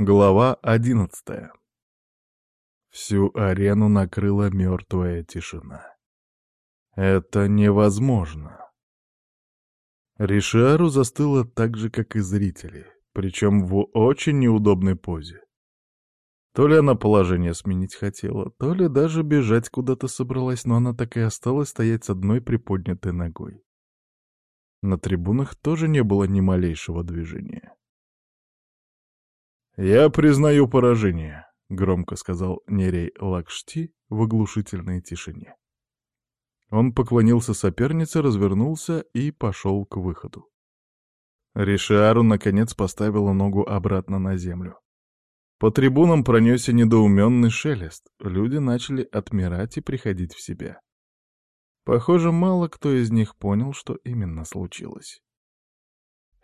Глава одиннадцатая. Всю арену накрыла мертвая тишина. Это невозможно. Ришиару застыла так же, как и зрители, причем в очень неудобной позе. То ли она положение сменить хотела, то ли даже бежать куда-то собралась, но она так и осталась стоять с одной приподнятой ногой. На трибунах тоже не было ни малейшего движения. «Я признаю поражение», — громко сказал Нерей Лакшти в оглушительной тишине. Он поклонился сопернице, развернулся и пошел к выходу. Ришиару, наконец, поставила ногу обратно на землю. По трибунам пронесся недоуменный шелест. Люди начали отмирать и приходить в себя. Похоже, мало кто из них понял, что именно случилось.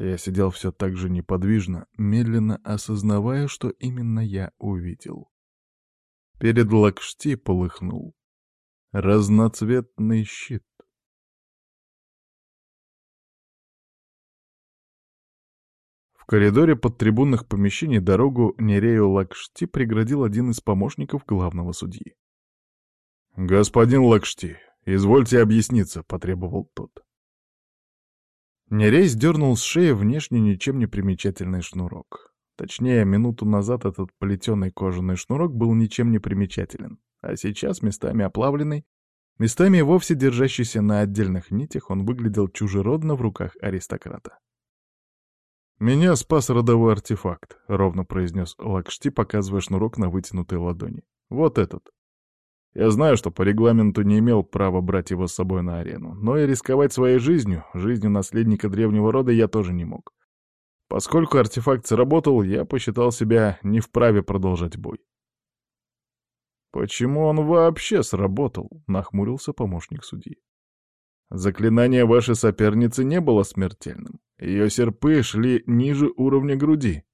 Я сидел все так же неподвижно, медленно осознавая, что именно я увидел. Перед Лакшти полыхнул разноцветный щит. В коридоре под трибунных помещений дорогу Нерею Лакшти преградил один из помощников главного судьи. «Господин Лакшти, извольте объясниться», — потребовал тот. Нерей сдернул с шеи внешне ничем не примечательный шнурок. Точнее, минуту назад этот плетеный кожаный шнурок был ничем не примечателен, а сейчас местами оплавленный, местами вовсе держащийся на отдельных нитях, он выглядел чужеродно в руках аристократа. «Меня спас родовой артефакт», — ровно произнес Лакшти, показывая шнурок на вытянутой ладони. «Вот этот. Я знаю, что по регламенту не имел права брать его с собой на арену, но и рисковать своей жизнью, жизнью наследника древнего рода я тоже не мог. Поскольку артефакт сработал, я посчитал себя не вправе продолжать бой. «Почему он вообще сработал?» — нахмурился помощник судьи. «Заклинание вашей соперницы не было смертельным. Ее серпы шли ниже уровня груди».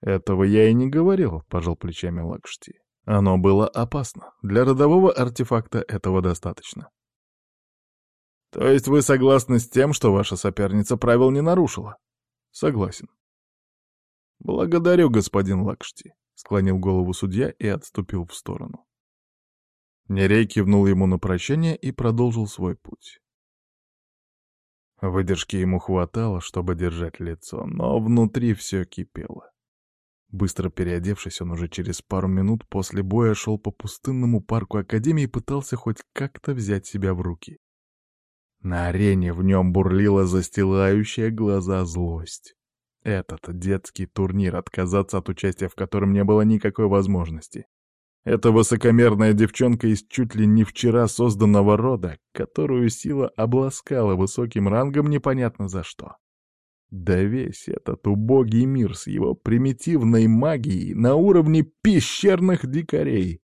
«Этого я и не говорил», — пожал плечами Лакшти. Оно было опасно. Для родового артефакта этого достаточно. То есть вы согласны с тем, что ваша соперница правил не нарушила? Согласен. Благодарю, господин Лакшти, склонил голову судья и отступил в сторону. Нерей кивнул ему на прощание и продолжил свой путь. Выдержки ему хватало, чтобы держать лицо, но внутри все кипело. Быстро переодевшись, он уже через пару минут после боя шел по пустынному парку Академии и пытался хоть как-то взять себя в руки. На арене в нем бурлила застилающая глаза злость. Этот детский турнир, отказаться от участия в котором не было никакой возможности. Эта высокомерная девчонка из чуть ли не вчера созданного рода, которую сила обласкала высоким рангом непонятно за что. Да весь этот убогий мир с его примитивной магией на уровне пещерных дикарей.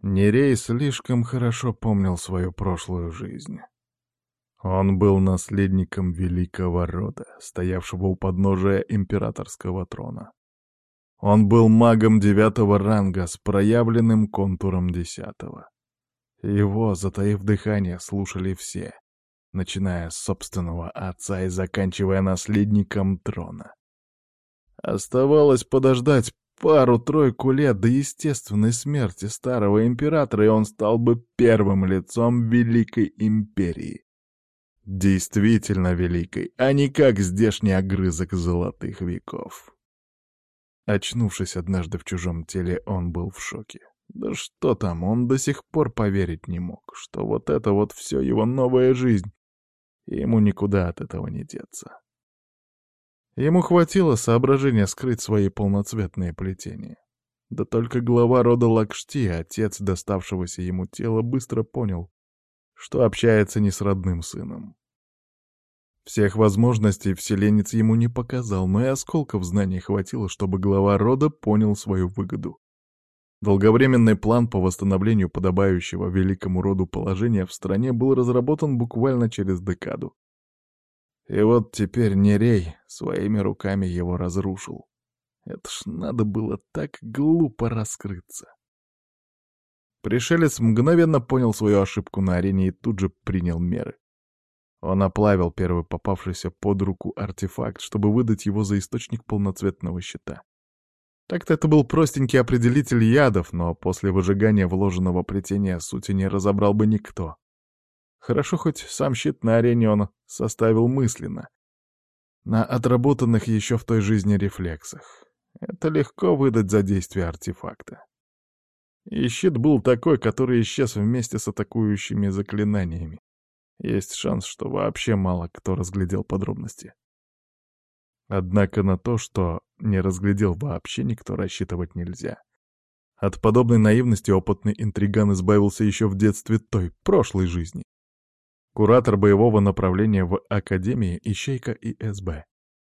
Нерей слишком хорошо помнил свою прошлую жизнь. Он был наследником великого рода, стоявшего у подножия императорского трона. Он был магом девятого ранга с проявленным контуром десятого. Его, затаив дыхание, слушали все начиная с собственного отца и заканчивая наследником трона. Оставалось подождать пару-тройку лет до естественной смерти старого императора, и он стал бы первым лицом Великой Империи. Действительно великой, а не как здешний огрызок золотых веков. Очнувшись однажды в чужом теле, он был в шоке. Да что там, он до сих пор поверить не мог, что вот это вот все его новая жизнь, ему никуда от этого не деться. Ему хватило соображения скрыть свои полноцветные плетения. Да только глава рода Лакшти, отец доставшегося ему тела, быстро понял, что общается не с родным сыном. Всех возможностей вселенец ему не показал, но и осколков знаний хватило, чтобы глава рода понял свою выгоду. Долговременный план по восстановлению подобающего великому роду положения в стране был разработан буквально через декаду. И вот теперь Нерей своими руками его разрушил. Это ж надо было так глупо раскрыться. Пришелец мгновенно понял свою ошибку на арене и тут же принял меры. Он оплавил первый попавшийся под руку артефакт, чтобы выдать его за источник полноцветного щита. Так-то это был простенький определитель ядов, но после выжигания вложенного плетения сути не разобрал бы никто. Хорошо, хоть сам щит на арене он составил мысленно. На отработанных еще в той жизни рефлексах. Это легко выдать за действие артефакта. И щит был такой, который исчез вместе с атакующими заклинаниями. Есть шанс, что вообще мало кто разглядел подробности. Однако на то, что не разглядел вообще никто, рассчитывать нельзя. От подобной наивности опытный интриган избавился еще в детстве той, прошлой жизни. Куратор боевого направления в Академии Ищейка и СБ.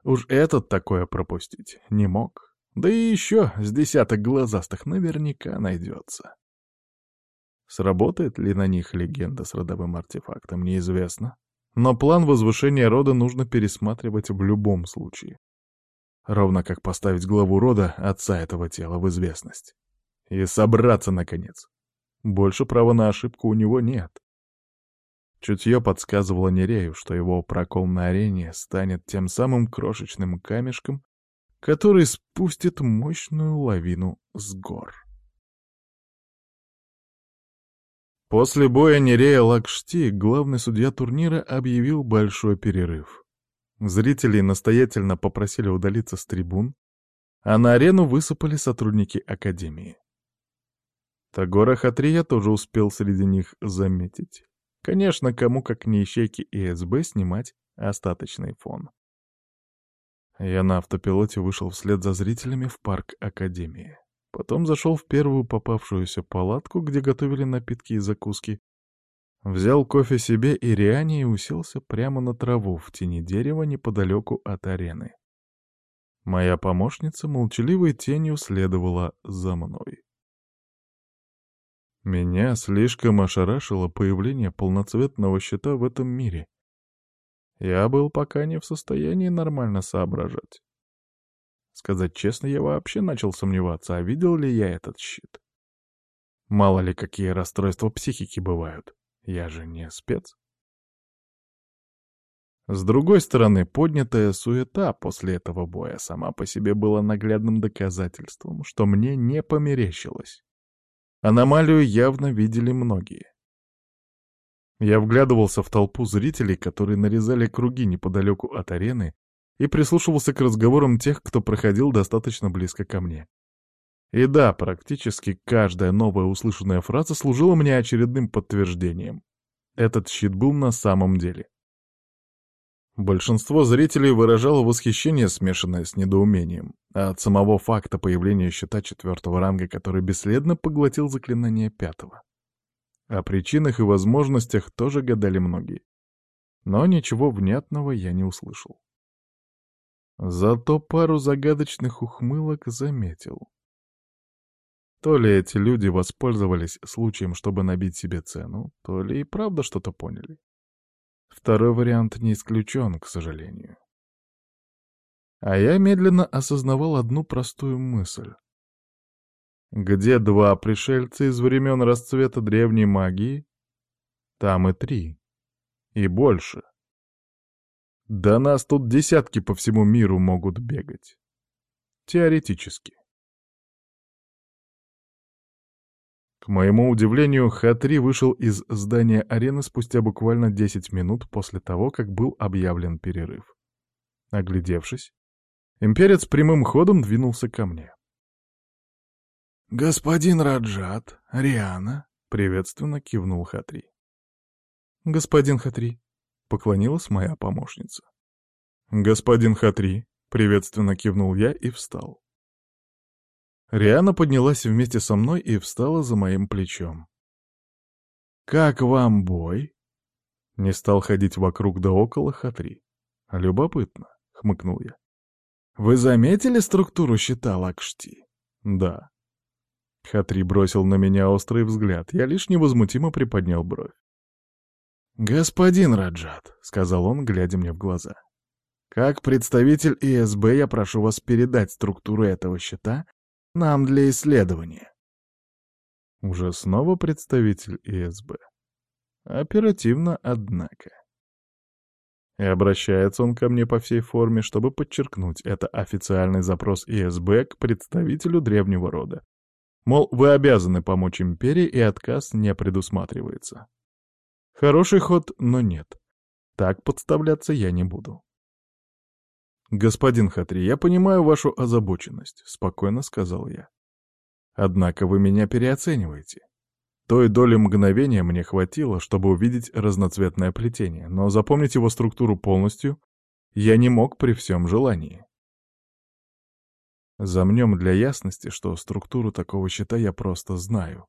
Уж этот такое пропустить не мог. Да и еще с десяток глазастых наверняка найдется. Сработает ли на них легенда с родовым артефактом, неизвестно. Но план возвышения рода нужно пересматривать в любом случае. Ровно как поставить главу рода, отца этого тела, в известность. И собраться, наконец. Больше права на ошибку у него нет. Чутье подсказывало Нерею, что его прокол на арене станет тем самым крошечным камешком, который спустит мощную лавину с гор. После боя Нерея Лакшти главный судья турнира объявил большой перерыв. Зрители настоятельно попросили удалиться с трибун, а на арену высыпали сотрудники Академии. Тагора Хатрия тоже успел среди них заметить. Конечно, кому как не ищейки и СБ снимать остаточный фон. Я на автопилоте вышел вслед за зрителями в парк Академии. Потом зашел в первую попавшуюся палатку, где готовили напитки и закуски. Взял кофе себе и Риане и уселся прямо на траву в тени дерева неподалеку от арены. Моя помощница молчаливой тенью следовала за мной. Меня слишком ошарашило появление полноцветного щита в этом мире. Я был пока не в состоянии нормально соображать. Сказать честно, я вообще начал сомневаться, а видел ли я этот щит. Мало ли, какие расстройства психики бывают. Я же не спец. С другой стороны, поднятая суета после этого боя сама по себе была наглядным доказательством, что мне не померещилось. Аномалию явно видели многие. Я вглядывался в толпу зрителей, которые нарезали круги неподалеку от арены, и прислушивался к разговорам тех, кто проходил достаточно близко ко мне. И да, практически каждая новая услышанная фраза служила мне очередным подтверждением. Этот щит был на самом деле. Большинство зрителей выражало восхищение, смешанное с недоумением, а от самого факта появления щита четвертого ранга, который бесследно поглотил заклинание пятого. О причинах и возможностях тоже гадали многие. Но ничего внятного я не услышал. Зато пару загадочных ухмылок заметил. То ли эти люди воспользовались случаем, чтобы набить себе цену, то ли и правда что-то поняли. Второй вариант не исключен, к сожалению. А я медленно осознавал одну простую мысль. Где два пришельца из времен расцвета древней магии, там и три. И больше. Да нас тут десятки по всему миру могут бегать. Теоретически. К моему удивлению, Х-3 вышел из здания арены спустя буквально 10 минут после того, как был объявлен перерыв. Оглядевшись, имперец прямым ходом двинулся ко мне. «Господин Раджат, Риана», — приветственно кивнул Х-3. «Господин Х-3», — поклонилась моя помощница. «Господин Х-3», — приветственно кивнул я и встал. Риана поднялась вместе со мной и встала за моим плечом. «Как вам бой?» Не стал ходить вокруг да около Хатри. «Любопытно», — хмыкнул я. «Вы заметили структуру щита Лакшти?» «Да». Хатри бросил на меня острый взгляд, я лишь невозмутимо приподнял бровь. «Господин Раджат», — сказал он, глядя мне в глаза, — «как представитель ИСБ я прошу вас передать структуру этого щита нам для исследования. Уже снова представитель ИСБ. Оперативно, однако. И обращается он ко мне по всей форме, чтобы подчеркнуть, это официальный запрос ИСБ к представителю древнего рода. Мол, вы обязаны помочь империи, и отказ не предусматривается. Хороший ход, но нет. Так подставляться я не буду. «Господин Хатри, я понимаю вашу озабоченность», — спокойно сказал я. «Однако вы меня переоцениваете. Той доли мгновения мне хватило, чтобы увидеть разноцветное плетение, но запомнить его структуру полностью я не мог при всем желании. Замнем для ясности, что структуру такого щита я просто знаю.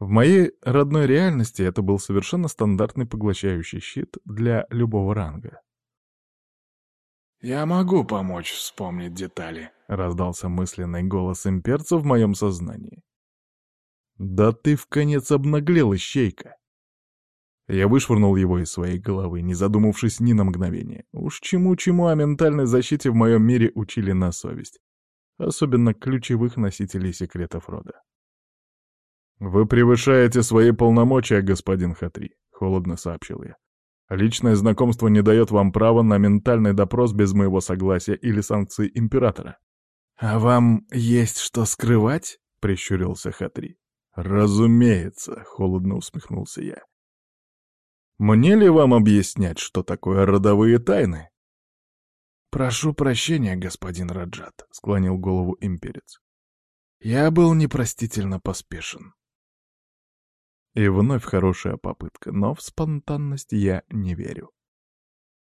В моей родной реальности это был совершенно стандартный поглощающий щит для любого ранга. «Я могу помочь вспомнить детали», — раздался мысленный голос имперца в моем сознании. «Да ты в конец обнаглел, ищейка!» Я вышвырнул его из своей головы, не задумавшись ни на мгновение. Уж чему-чему о ментальной защите в моем мире учили на совесть. Особенно ключевых носителей секретов рода. «Вы превышаете свои полномочия, господин Хатри», — холодно сообщил я. «Личное знакомство не дает вам права на ментальный допрос без моего согласия или санкции императора». «А вам есть что скрывать?» — прищурился Хатри. «Разумеется», — холодно усмехнулся я. «Мне ли вам объяснять, что такое родовые тайны?» «Прошу прощения, господин Раджат», — склонил голову имперец. «Я был непростительно поспешен». И вновь хорошая попытка, но в спонтанность я не верю.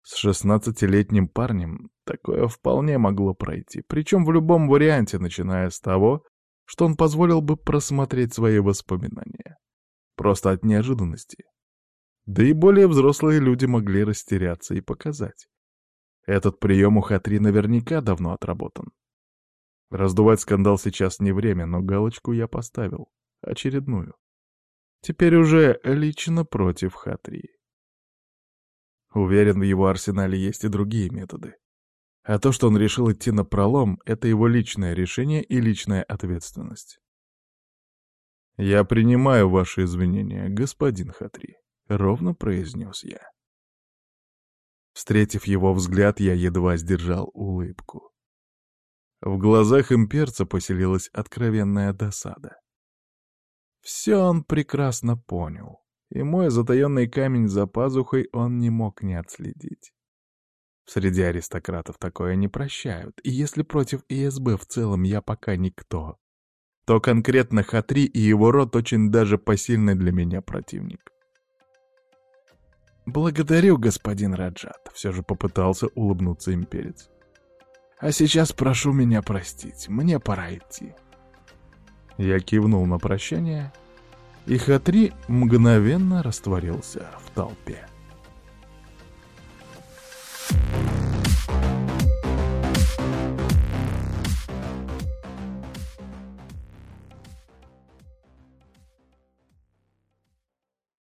С шестнадцатилетним парнем такое вполне могло пройти, причем в любом варианте, начиная с того, что он позволил бы просмотреть свои воспоминания. Просто от неожиданности. Да и более взрослые люди могли растеряться и показать. Этот прием у Хатри наверняка давно отработан. Раздувать скандал сейчас не время, но галочку я поставил. Очередную. Теперь уже лично против Хатри. Уверен, в его арсенале есть и другие методы. А то, что он решил идти на пролом, это его личное решение и личная ответственность. «Я принимаю ваши извинения, господин Хатри», — ровно произнес я. Встретив его взгляд, я едва сдержал улыбку. В глазах имперца поселилась откровенная досада. Все он прекрасно понял, и мой затаенный камень за пазухой он не мог не отследить. Среди аристократов такое не прощают, и если против ИСБ в целом я пока никто, то конкретно Хатри и его род очень даже посильный для меня противник. «Благодарю, господин Раджат», — все же попытался улыбнуться имперец. «А сейчас прошу меня простить, мне пора идти». Я кивнул на прощание, и Хатри мгновенно растворился в толпе. Thank you.